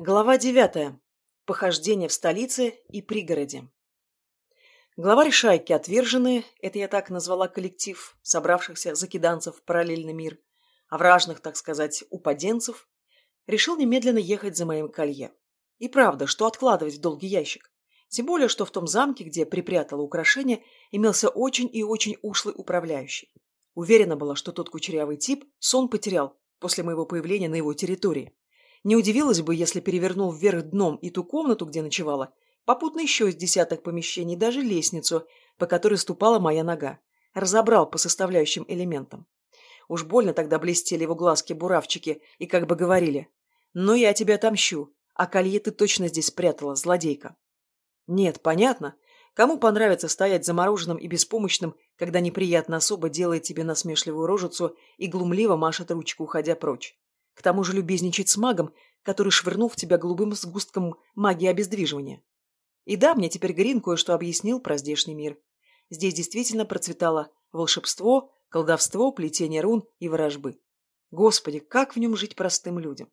Глава девятая. Похождение в столице и пригороде. Главарь шайки отверженные, это я так назвала коллектив собравшихся закиданцев в параллельный мир, а вражных, так сказать, упаденцев, решил немедленно ехать за моим колье. И правда, что откладывать в долгий ящик. Тем более, что в том замке, где припрятала украшение, имелся очень и очень ушлый управляющий. Уверена была, что тот кучерявый тип сон потерял после моего появления на его территории. Не удивилась бы, если перевернул вверх дном и ту комнату, где ночевала, попутно еще из десяток помещений, даже лестницу, по которой ступала моя нога. Разобрал по составляющим элементам. Уж больно тогда блестели его глазки-буравчики и как бы говорили «Ну, я тебя отомщу, а колье ты точно здесь спрятала, злодейка». Нет, понятно. Кому понравится стоять замороженным и беспомощным, когда неприятно особо делает тебе насмешливую рожицу и глумливо машет ручку, уходя прочь. К тому же любезничать с магом, который швырнул в тебя голубым сгустком магии обездвиживания. И да, мне теперь Грин кое-что объяснил про здешний мир. Здесь действительно процветало волшебство, колдовство, плетение рун и ворожбы. Господи, как в нем жить простым людям?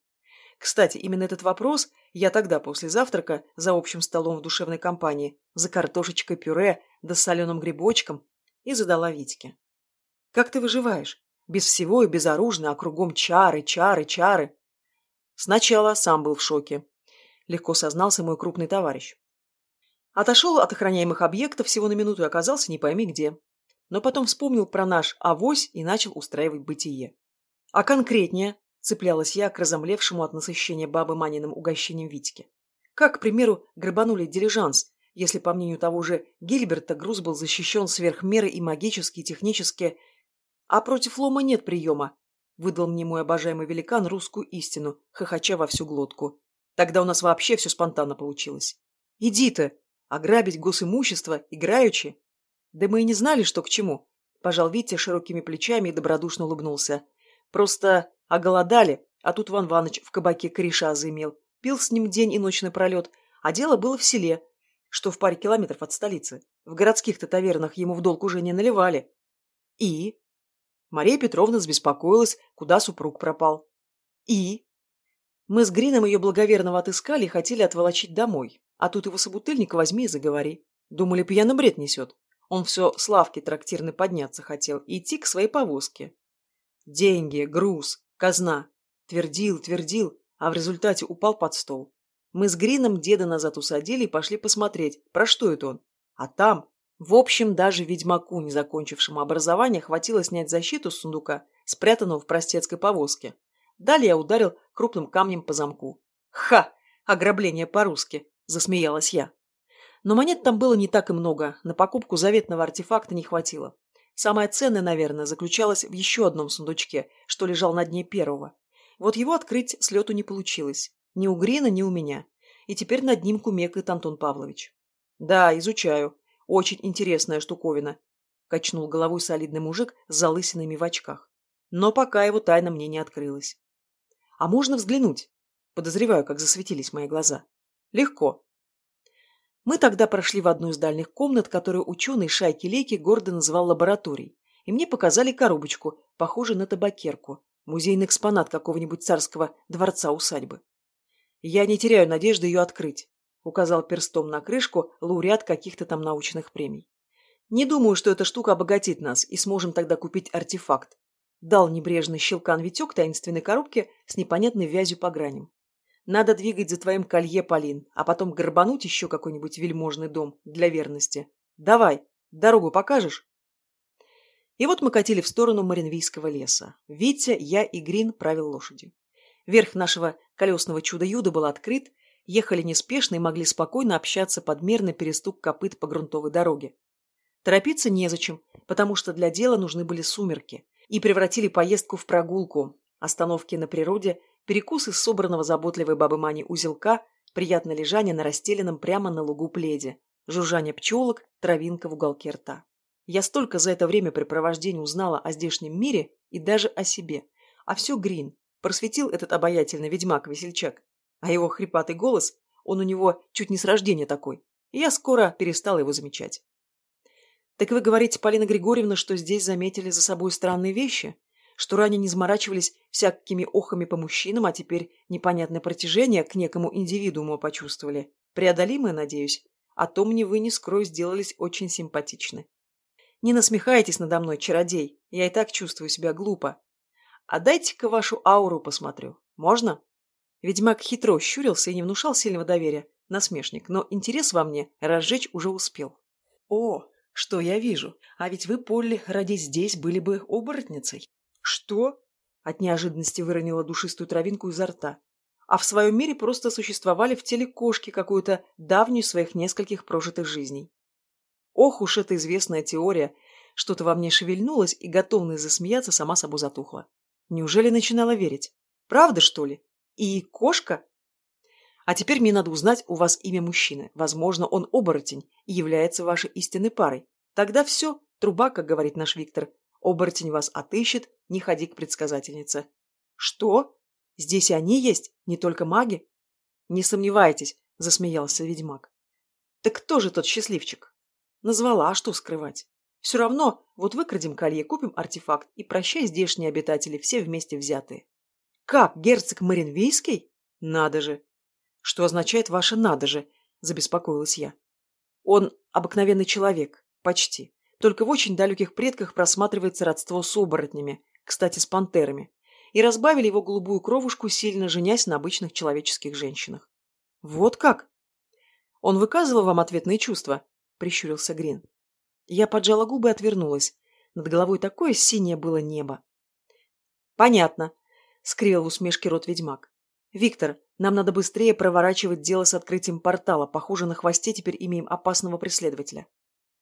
Кстати, именно этот вопрос я тогда после завтрака за общим столом в душевной компании за картошечкой пюре да соленым грибочком и задала Витьке. «Как ты выживаешь? Без всего и безоружно, а кругом чары, чары, чары. Сначала сам был в шоке. Легко сознался мой крупный товарищ. Отошел от охраняемых объектов всего на минуту и оказался не пойми где. Но потом вспомнил про наш авось и начал устраивать бытие. А конкретнее цеплялась я к разомлевшему от насыщения бабы Маниным угощением Витьке. Как, к примеру, грабанули дилижанс, если, по мнению того же Гильберта, груз был защищен сверх меры и магически, и технически, а против лома нет приема, выдал мне мой обожаемый великан русскую истину, хохоча во всю глотку. Тогда у нас вообще все спонтанно получилось. Иди ты, ограбить госимущество, играючи. Да мы и не знали, что к чему. Пожал Витя широкими плечами и добродушно улыбнулся. Просто оголодали, а тут Ван Ваныч в кабаке кореша заимел. Пил с ним день и ночь напролет, а дело было в селе, что в паре километров от столицы. В городских-то тавернах ему в долг уже не наливали. И? Мария Петровна забеспокоилась, куда супруг пропал. И? Мы с Грином ее благоверного отыскали и хотели отволочить домой. А тут его собутыльник возьми и заговори. Думали, пьяный бред несет. Он все с лавки трактирной подняться хотел и идти к своей повозке. Деньги, груз, казна. Твердил, твердил, а в результате упал под стол. Мы с Грином деда назад усадили и пошли посмотреть, про что это он. А там в общем, даже ведьмаку, не закончившему образование, хватило снять защиту с сундука, спрятанного в простецкой повозке. Далее я ударил крупным камнем по замку. «Ха! Ограбление по-русски!» – засмеялась я. Но монет там было не так и много, на покупку заветного артефакта не хватило. Самое ценное, наверное, заключалось в еще одном сундучке, что лежал на дне первого. Вот его открыть с лету не получилось. Ни у Грина, ни у меня. И теперь над ним кумекает Антон Павлович. «Да, изучаю», очень интересная штуковина», – качнул головой солидный мужик с залысинами в очках. Но пока его тайна мне не открылась. «А можно взглянуть?» Подозреваю, как засветились мои глаза. «Легко». Мы тогда прошли в одну из дальних комнат, которую ученый Шайки Лейки гордо называл лабораторией, и мне показали коробочку, похожую на табакерку, музейный экспонат какого-нибудь царского дворца-усадьбы. Я не теряю надежды ее открыть указал перстом на крышку лауреат каких-то там научных премий. Не думаю, что эта штука обогатит нас, и сможем тогда купить артефакт. Дал небрежный щелкан Витек таинственной коробки с непонятной вязью по граням. Надо двигать за твоим колье, Полин, а потом горбануть еще какой-нибудь вельможный дом для верности. Давай, дорогу покажешь? И вот мы катили в сторону Маринвийского леса. Витя, я и Грин правил лошадью. Верх нашего колесного чуда-юда был открыт, ехали неспешно и могли спокойно общаться под мерный перестук копыт по грунтовой дороге. Торопиться незачем, потому что для дела нужны были сумерки, и превратили поездку в прогулку, остановки на природе, перекус из собранного заботливой бабы Мани узелка, приятное лежание на расстеленном прямо на лугу пледе, жужжание пчелок, травинка в уголке рта. Я столько за это время препровождения узнала о здешнем мире и даже о себе. А все Грин. Просветил этот обаятельный ведьмак-весельчак. А его хрипатый голос, он у него чуть не с рождения такой. Я скоро перестала его замечать. «Так вы говорите, Полина Григорьевна, что здесь заметили за собой странные вещи? что ранее не заморачивались всякими охами по мужчинам, а теперь непонятное протяжение к некому индивидууму почувствовали. Преодолимое, надеюсь. А то мне вы, не скрою, сделались очень симпатичны. Не насмехайтесь надо мной, чародей. Я и так чувствую себя глупо. А дайте-ка вашу ауру посмотрю. Можно? Ведьмак хитро щурился и не внушал сильного доверия. Насмешник, но интерес во мне разжечь уже успел. О, что я вижу. А ведь вы, Полли, ради здесь были бы оборотницей. Что? От неожиданности выронила душистую травинку изо рта. А в своем мире просто существовали в теле кошки какую-то давнюю своих нескольких прожитых жизней. Ох уж эта известная теория. Что-то во мне шевельнулось, и готовность засмеяться сама собой затухла. Неужели начинала верить? Правда, что ли? И кошка? А теперь мне надо узнать у вас имя мужчины. Возможно, он оборотень и является вашей истинной парой. Тогда все, труба, как говорит наш Виктор. Оборотень вас отыщет, не ходи к предсказательнице. Что? Здесь и они есть, не только маги? Не сомневайтесь, засмеялся ведьмак. Так кто же тот счастливчик? Назвала, а что скрывать? Все равно, вот выкрадем колье, купим артефакт и прощай здешние обитатели, все вместе взятые. Как, герцог Маринвейский? Надо же, «Что означает ваше «надо же», – забеспокоилась я. «Он обыкновенный человек. Почти. Только в очень далеких предках просматривается родство с оборотнями, кстати, с пантерами. И разбавили его голубую кровушку, сильно женясь на обычных человеческих женщинах. Вот как? Он выказывал вам ответные чувства? Прищурился Грин. Я поджала губы и отвернулась. Над головой такое синее было небо. Понятно, скривил в усмешке рот ведьмак. Виктор, нам надо быстрее проворачивать дело с открытием портала. Похоже, на хвосте теперь имеем опасного преследователя.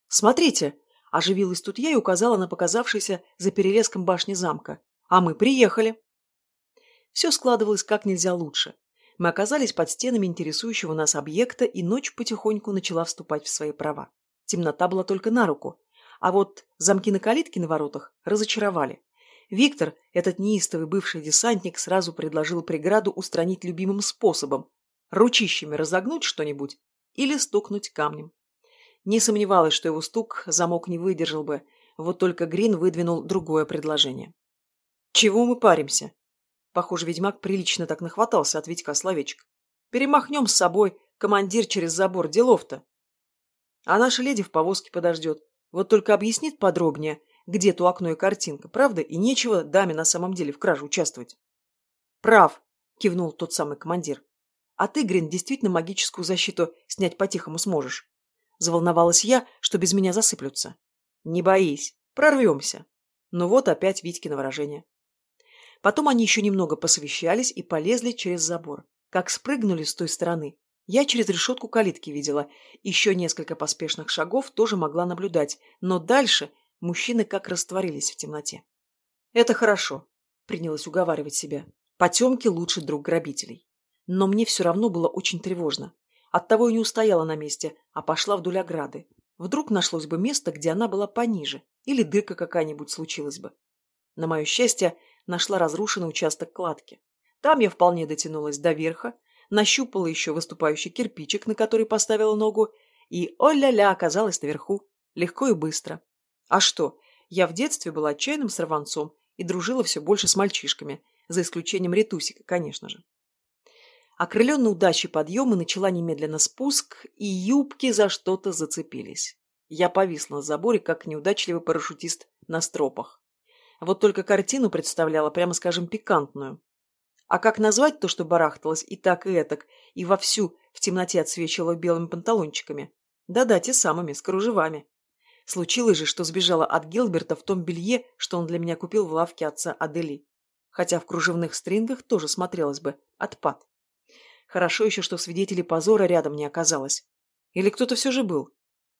Смотрите, оживилась тут я и указала на показавшийся за перелеском башни замка. А мы приехали. Все складывалось как нельзя лучше. Мы оказались под стенами интересующего нас объекта, и ночь потихоньку начала вступать в свои права. Темнота была только на руку. А вот замки на калитке на воротах разочаровали. Виктор, этот неистовый бывший десантник, сразу предложил преграду устранить любимым способом – ручищами разогнуть что-нибудь или стукнуть камнем. Не сомневалась, что его стук замок не выдержал бы, вот только Грин выдвинул другое предложение. «Чего мы паримся?» Похоже, ведьмак прилично так нахватался от Витька словечек. «Перемахнем с собой, командир через забор, делов-то!» А наша леди в повозке подождет. Вот только объяснит подробнее – где-то окно и картинка, правда? И нечего даме на самом деле в краже участвовать. Прав, кивнул тот самый командир. А ты, Грин, действительно магическую защиту снять по-тихому сможешь. Заволновалась я, что без меня засыплются. Не боись, прорвемся. Ну вот опять Витькино выражение. Потом они еще немного посовещались и полезли через забор. Как спрыгнули с той стороны, я через решетку калитки видела. Еще несколько поспешных шагов тоже могла наблюдать, но дальше Мужчины как растворились в темноте. «Это хорошо», — принялась уговаривать себя. «Потемки лучше друг грабителей». Но мне все равно было очень тревожно. Оттого и не устояла на месте, а пошла вдоль ограды. Вдруг нашлось бы место, где она была пониже, или дырка какая-нибудь случилась бы. На мое счастье, нашла разрушенный участок кладки. Там я вполне дотянулась до верха, нащупала еще выступающий кирпичик, на который поставила ногу, и, о-ля-ля, оказалась наверху, легко и быстро. А что, я в детстве была отчаянным сорванцом и дружила все больше с мальчишками, за исключением Ретусика, конечно же. Окрыленная удачей подъема начала немедленно спуск, и юбки за что-то зацепились. Я повисла на заборе, как неудачливый парашютист на стропах. Вот только картину представляла, прямо скажем, пикантную. А как назвать то, что барахталось и так, и этак, и вовсю в темноте отсвечивало белыми панталончиками? Да-да, те самыми, с кружевами. Случилось же, что сбежала от Гилберта в том белье, что он для меня купил в лавке отца Адели. Хотя в кружевных стрингах тоже смотрелось бы отпад. Хорошо еще, что свидетелей позора рядом не оказалось. Или кто-то все же был.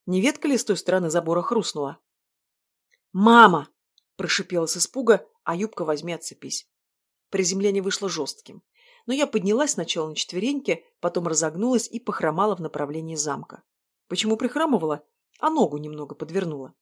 Не ветка ли с той стороны забора хрустнула? «Мама!» – прошипела с испуга, а юбка возьми отцепись. Приземление вышло жестким. Но я поднялась сначала на четвереньки, потом разогнулась и похромала в направлении замка. Почему прихрамывала? А ногу немного подвернула.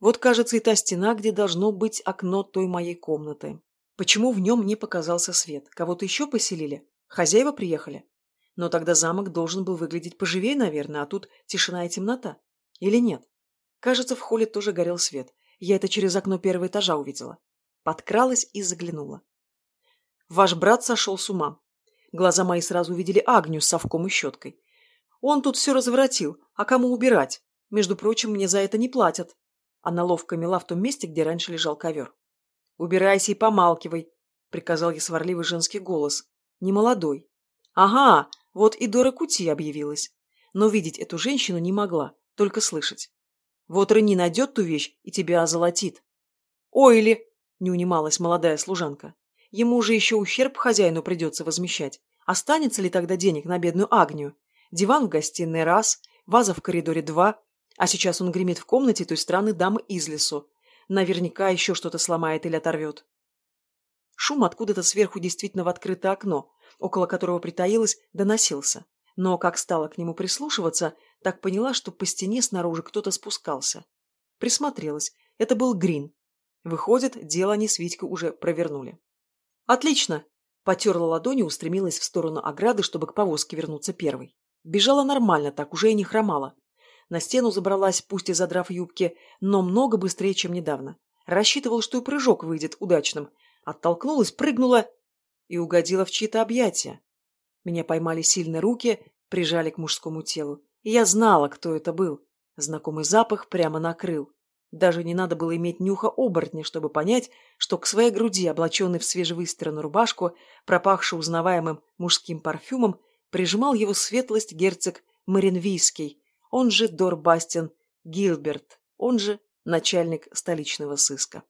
Вот, кажется, и та стена, где должно быть окно той моей комнаты. Почему в нем не показался свет? Кого-то еще поселили? Хозяева приехали? Но тогда замок должен был выглядеть поживее, наверное, а тут тишина и темнота. Или нет? Кажется, в холле тоже горел свет. Я это через окно первого этажа увидела. Подкралась и заглянула. Ваш брат сошел с ума. Глаза мои сразу увидели Агню с совком и щеткой. Он тут все разворотил, а кому убирать? Между прочим, мне за это не платят. Она ловко мела в том месте, где раньше лежал ковер. «Убирайся и помалкивай», — приказал ей сварливый женский голос. «Немолодой». «Ага, вот и Дора Кути объявилась. Но видеть эту женщину не могла, только слышать. Вот Рени найдет ту вещь и тебя озолотит». «Ой ли!» — не унималась молодая служанка. «Ему же еще ущерб хозяину придется возмещать. Останется ли тогда денег на бедную Агнию? Диван в гостиной раз, ваза в коридоре два, а сейчас он гремит в комнате той странной дамы из лесу. Наверняка еще что-то сломает или оторвет. Шум откуда-то сверху действительно в открытое окно, около которого притаилась, доносился. Но как стала к нему прислушиваться, так поняла, что по стене снаружи кто-то спускался. Присмотрелась. Это был Грин. Выходит, дело они с Витькой уже провернули. «Отлично!» Потерла ладони устремилась в сторону ограды, чтобы к повозке вернуться первой. Бежала нормально, так уже и не хромала. На стену забралась, пусть и задрав юбки, но много быстрее, чем недавно. Рассчитывал, что и прыжок выйдет удачным. Оттолкнулась, прыгнула и угодила в чьи-то объятия. Меня поймали сильно руки, прижали к мужскому телу. Я знала, кто это был. Знакомый запах прямо накрыл. Даже не надо было иметь нюха оборотня, чтобы понять, что к своей груди, облаченной в свежевыстиранную рубашку, пропахшую узнаваемым мужским парфюмом, прижимал его светлость герцог Маринвийский, он же Дорбастин Гилберт, он же начальник столичного сыска.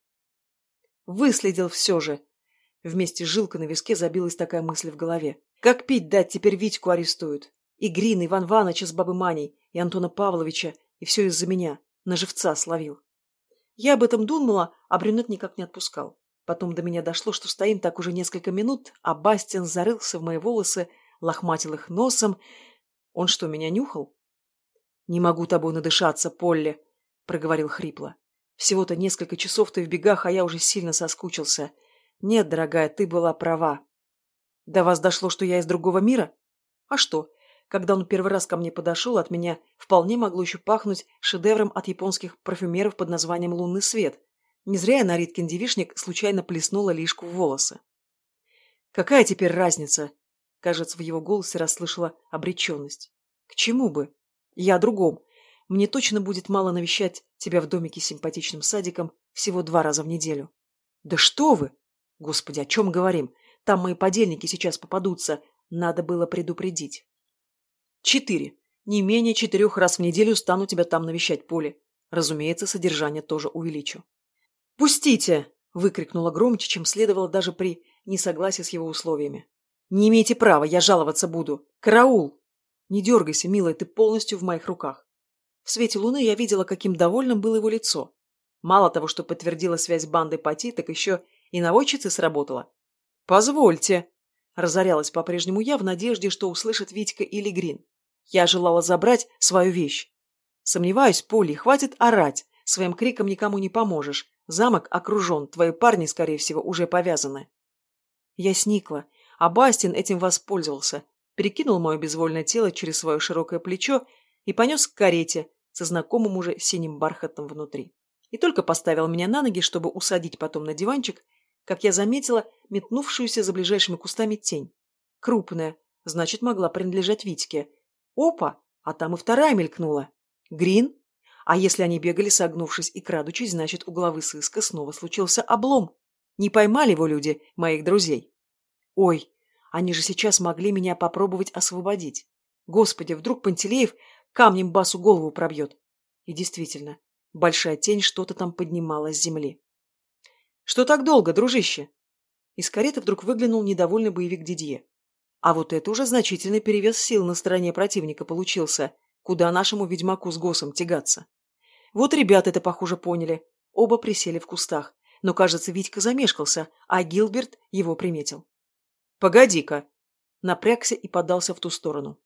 Выследил все же. Вместе с жилкой на виске забилась такая мысль в голове. Как пить дать, теперь Витьку арестуют. И Грин, Иван Ваныча с бабы Маней, и Антона Павловича, и все из-за меня. На живца словил. Я об этом думала, а брюнет никак не отпускал. Потом до меня дошло, что стоим так уже несколько минут, а Бастин зарылся в мои волосы, лохматил их носом. Он что, меня нюхал? «Не могу тобой надышаться, Полли», — проговорил хрипло. «Всего-то несколько часов ты в бегах, а я уже сильно соскучился. Нет, дорогая, ты была права. До вас дошло, что я из другого мира? А что, когда он первый раз ко мне подошел, от меня вполне могло еще пахнуть шедевром от японских парфюмеров под названием «Лунный свет». Не зря я на Риткин девишник случайно плеснула лишку в волосы. «Какая теперь разница?» Кажется, в его голосе расслышала обреченность. «К чему бы? Я о другом. Мне точно будет мало навещать тебя в домике с симпатичным садиком всего два раза в неделю. Да что вы! Господи, о чем говорим? Там мои подельники сейчас попадутся. Надо было предупредить. Четыре. Не менее четырех раз в неделю стану тебя там навещать, Поле. Разумеется, содержание тоже увеличу. «Пустите!» – выкрикнула громче, чем следовало даже при несогласии с его условиями. «Не имеете права, я жаловаться буду. Караул!» Не дергайся, милая, ты полностью в моих руках. В свете луны я видела, каким довольным было его лицо. Мало того, что подтвердила связь с бандой Пати, так еще и наводчица сработала. «Позвольте», — разорялась по-прежнему я в надежде, что услышит Витька или Грин. Я желала забрать свою вещь. Сомневаюсь, Полли, хватит орать. Своим криком никому не поможешь. Замок окружен, твои парни, скорее всего, уже повязаны. Я сникла, а Бастин этим воспользовался перекинул мое безвольное тело через свое широкое плечо и понес к карете со знакомым уже синим бархатом внутри. И только поставил меня на ноги, чтобы усадить потом на диванчик, как я заметила метнувшуюся за ближайшими кустами тень. Крупная, значит, могла принадлежать Витьке. Опа! А там и вторая мелькнула. Грин? А если они бегали, согнувшись и крадучись, значит, у главы сыска снова случился облом. Не поймали его люди, моих друзей. Ой, они же сейчас могли меня попробовать освободить. Господи, вдруг Пантелеев камнем басу голову пробьет. И действительно, большая тень что-то там поднимала с земли. «Что так долго, дружище?» Из кареты вдруг выглянул недовольный боевик Дидье. А вот это уже значительный перевес сил на стороне противника получился. Куда нашему ведьмаку с госом тягаться? Вот ребята это, похоже, поняли. Оба присели в кустах. Но, кажется, Витька замешкался, а Гилберт его приметил. «Погоди-ка!» Напрягся и подался в ту сторону.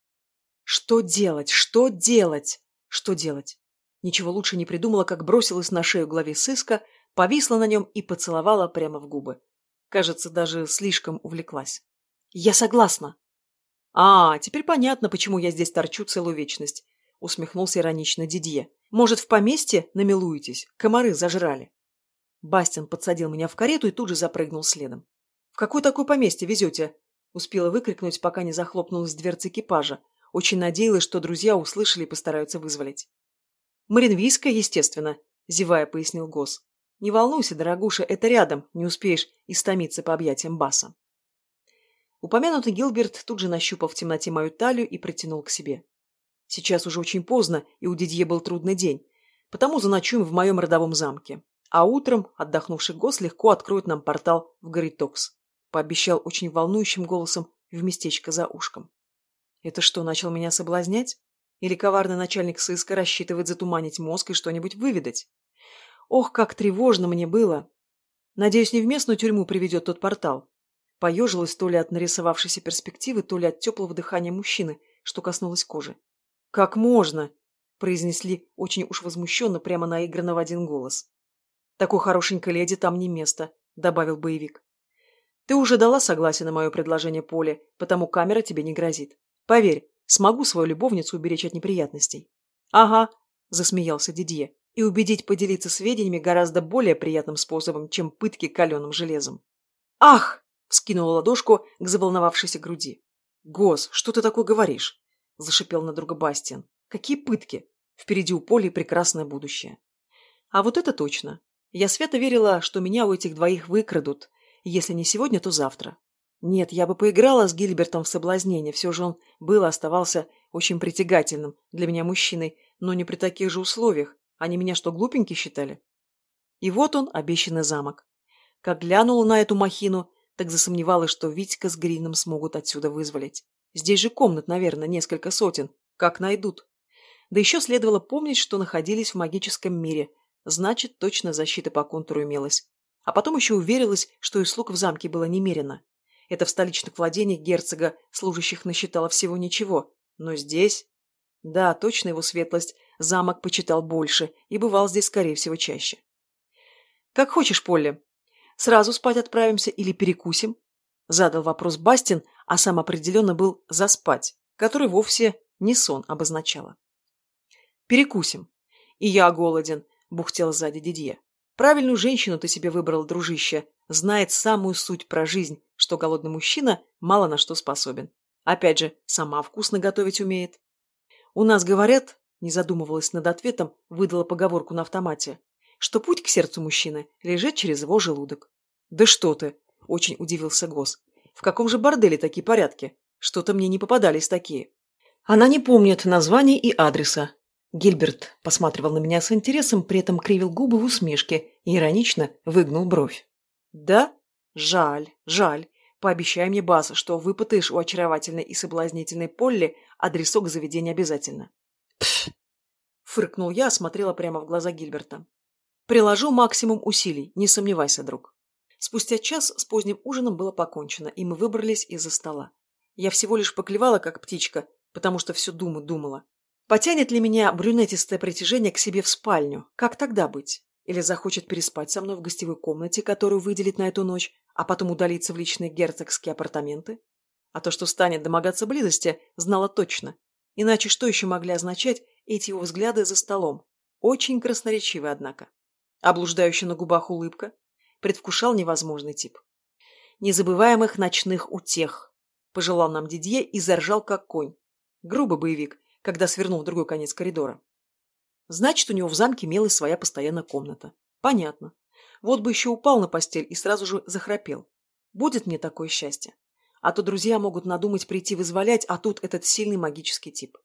«Что делать? Что делать? Что делать?» Ничего лучше не придумала, как бросилась на шею главе сыска, повисла на нем и поцеловала прямо в губы. Кажется, даже слишком увлеклась. «Я согласна!» «А, теперь понятно, почему я здесь торчу целую вечность», — усмехнулся иронично Дидье. «Может, в поместье намилуетесь? Комары зажрали». Бастин подсадил меня в карету и тут же запрыгнул следом. «В какое такое поместье везете?» Успела выкрикнуть, пока не захлопнулась дверца экипажа. Очень надеялась, что друзья услышали и постараются вызволить. «Маринвийская, естественно», — зевая пояснил Гос. «Не волнуйся, дорогуша, это рядом, не успеешь истомиться по объятиям Баса». Упомянутый Гилберт тут же нащупал в темноте мою талию и притянул к себе. Сейчас уже очень поздно, и у Дидье был трудный день, потому заночуем в моем родовом замке. А утром отдохнувший Гос легко откроет нам портал в Горитокс пообещал очень волнующим голосом в местечко за ушком. Это что, начал меня соблазнять? Или коварный начальник сыска рассчитывает затуманить мозг и что-нибудь выведать? Ох, как тревожно мне было! Надеюсь, не в местную тюрьму приведет тот портал. Поежилась то ли от нарисовавшейся перспективы, то ли от теплого дыхания мужчины, что коснулось кожи. «Как можно?» – произнесли очень уж возмущенно, прямо наигранно в один голос. «Такой хорошенькой леди там не место», – добавил боевик. Ты уже дала согласие на мое предложение Поле, потому камера тебе не грозит. Поверь, смогу свою любовницу уберечь от неприятностей. Ага, засмеялся Дидье. И убедить поделиться сведениями гораздо более приятным способом, чем пытки каленым железом. Ах! вскинула ладошку к заволновавшейся груди. Гос, что ты такое говоришь? зашипел на друга Бастиан. Какие пытки? Впереди у Поли прекрасное будущее. А вот это точно. Я свято верила, что меня у этих двоих выкрадут, если не сегодня, то завтра. Нет, я бы поиграла с Гильбертом в соблазнение, все же он был оставался очень притягательным для меня мужчиной, но не при таких же условиях. Они меня что, глупенький считали? И вот он, обещанный замок. Как глянула на эту махину, так засомневалась, что Витька с Грином смогут отсюда вызволить. Здесь же комнат, наверное, несколько сотен. Как найдут? Да еще следовало помнить, что находились в магическом мире. Значит, точно защита по контуру имелась. А потом еще уверилась, что и слуг в замке было немерено. Это в столичных владениях герцога служащих насчитало всего ничего. Но здесь... Да, точно его светлость замок почитал больше и бывал здесь, скорее всего, чаще. «Как хочешь, Полли. Сразу спать отправимся или перекусим?» Задал вопрос Бастин, а сам определенно был «заспать», который вовсе не сон обозначало. «Перекусим. И я голоден», — бухтел сзади Дидье. Правильную женщину ты себе выбрал, дружище. Знает самую суть про жизнь, что голодный мужчина мало на что способен. Опять же, сама вкусно готовить умеет. У нас говорят, не задумывалась над ответом, выдала поговорку на автомате, что путь к сердцу мужчины лежит через его желудок. Да что ты, очень удивился Гос. В каком же борделе такие порядки? Что-то мне не попадались такие. Она не помнит названия и адреса, Гильберт посматривал на меня с интересом, при этом кривил губы в усмешке и иронично выгнул бровь. «Да? Жаль, жаль. Пообещай мне, Бас, что выпытаешь у очаровательной и соблазнительной Полли адресок заведения обязательно». «Пф!» — фыркнул я, смотрела прямо в глаза Гильберта. «Приложу максимум усилий, не сомневайся, друг». Спустя час с поздним ужином было покончено, и мы выбрались из-за стола. Я всего лишь поклевала, как птичка, потому что всю думу думала. Потянет ли меня брюнетистое притяжение к себе в спальню? Как тогда быть? Или захочет переспать со мной в гостевой комнате, которую выделит на эту ночь, а потом удалиться в личные герцогские апартаменты? А то, что станет домогаться близости, знала точно. Иначе что еще могли означать эти его взгляды за столом? Очень красноречивы, однако. Облуждающая на губах улыбка предвкушал невозможный тип. Незабываемых ночных утех. Пожелал нам Дидье и заржал, как конь. Грубый боевик, когда свернул в другой конец коридора. Значит, у него в замке имелась своя постоянная комната. Понятно. Вот бы еще упал на постель и сразу же захрапел. Будет мне такое счастье. А то друзья могут надумать прийти вызволять, а тут этот сильный магический тип.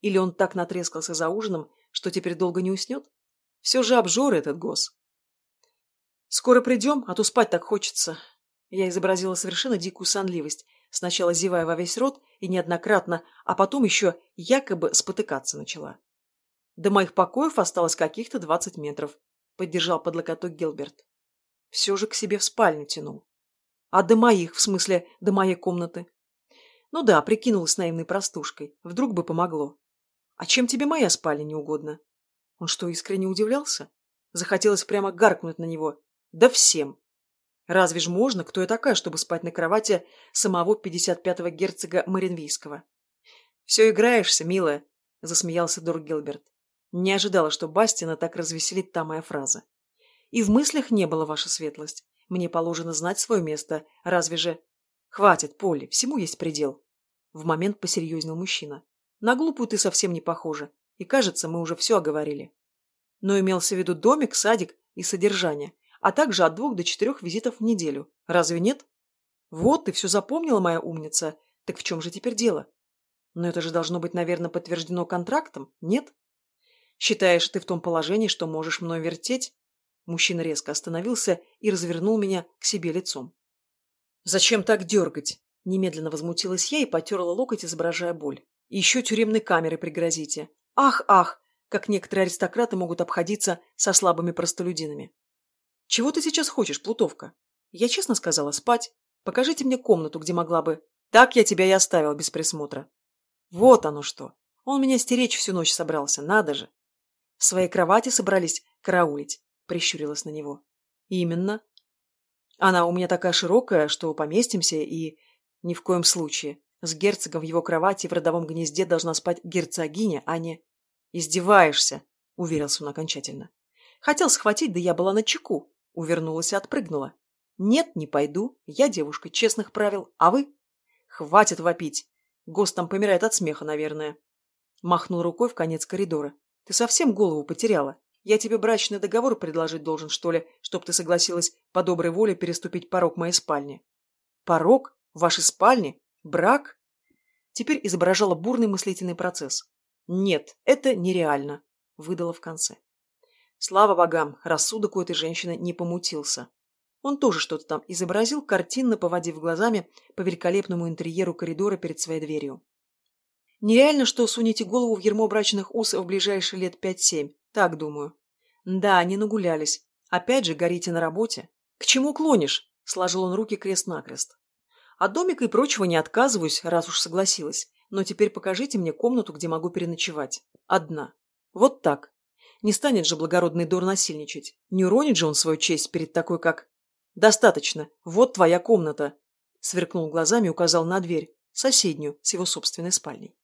Или он так натрескался за ужином, что теперь долго не уснет? Все же обжор этот гос. Скоро придем, а то спать так хочется. Я изобразила совершенно дикую сонливость, сначала зевая во весь рот и неоднократно, а потом еще якобы спотыкаться начала. До моих покоев осталось каких-то двадцать метров, поддержал под локоток Гилберт. Все же к себе в спальню тянул. А до моих, в смысле, до моей комнаты? Ну да, прикинулась наивной простушкой. Вдруг бы помогло. А чем тебе моя спальня не угодно? Он что, искренне удивлялся? Захотелось прямо гаркнуть на него. Да всем. Разве ж можно, кто я такая, чтобы спать на кровати самого 55-го герцога Маринвийского? «Все играешься, милая», — засмеялся Дор Гилберт. Не ожидала, что Бастина так развеселит та моя фраза. И в мыслях не было, ваша светлость. Мне положено знать свое место. Разве же... Хватит, Полли, всему есть предел. В момент посерьезнел мужчина. На глупую ты совсем не похожа. И кажется, мы уже все оговорили. Но имелся в виду домик, садик и содержание, а также от двух до четырех визитов в неделю. Разве нет? Вот, ты все запомнила, моя умница. Так в чем же теперь дело? Но это же должно быть, наверное, подтверждено контрактом, нет? Считаешь ты в том положении, что можешь мной вертеть? Мужчина резко остановился и развернул меня к себе лицом. «Зачем так дергать?» Немедленно возмутилась я и потерла локоть, изображая боль. «И еще тюремной камерой пригрозите. Ах, ах, как некоторые аристократы могут обходиться со слабыми простолюдинами. Чего ты сейчас хочешь, Плутовка? Я честно сказала, спать. Покажите мне комнату, где могла бы... Так я тебя и оставил без присмотра. Вот оно что. Он меня стеречь всю ночь собрался, надо же. В своей кровати собрались караулить, прищурилась на него. Именно. Она у меня такая широкая, что поместимся и... Ни в коем случае. С герцогом в его кровати в родовом гнезде должна спать герцогиня, а не... «Издеваешься», — уверился он окончательно. «Хотел схватить, да я была на чеку». Увернулась и отпрыгнула. «Нет, не пойду. Я девушка честных правил. А вы?» «Хватит вопить. Гост там помирает от смеха, наверное». Махнул рукой в конец коридора. «Ты совсем голову потеряла? Я тебе брачный договор предложить должен, что ли, чтоб ты согласилась по доброй воле переступить порог моей спальни». «Порог? Вашей спальне? Брак?» Теперь изображала бурный мыслительный процесс. «Нет, это нереально», — выдала в конце. Слава богам, рассудок у этой женщины не помутился. Он тоже что-то там изобразил, картинно поводив глазами по великолепному интерьеру коридора перед своей дверью. Нереально, что сунете голову в ермо брачных уз в ближайшие лет пять-семь. Так думаю. Да, они нагулялись. Опять же, горите на работе. К чему клонишь? Сложил он руки крест-накрест. От домика и прочего не отказываюсь, раз уж согласилась. Но теперь покажите мне комнату, где могу переночевать. Одна. Вот так. Не станет же благородный Дор насильничать. Не уронит же он свою честь перед такой, как... Достаточно. Вот твоя комната. Сверкнул глазами и указал на дверь, соседнюю, с его собственной спальней.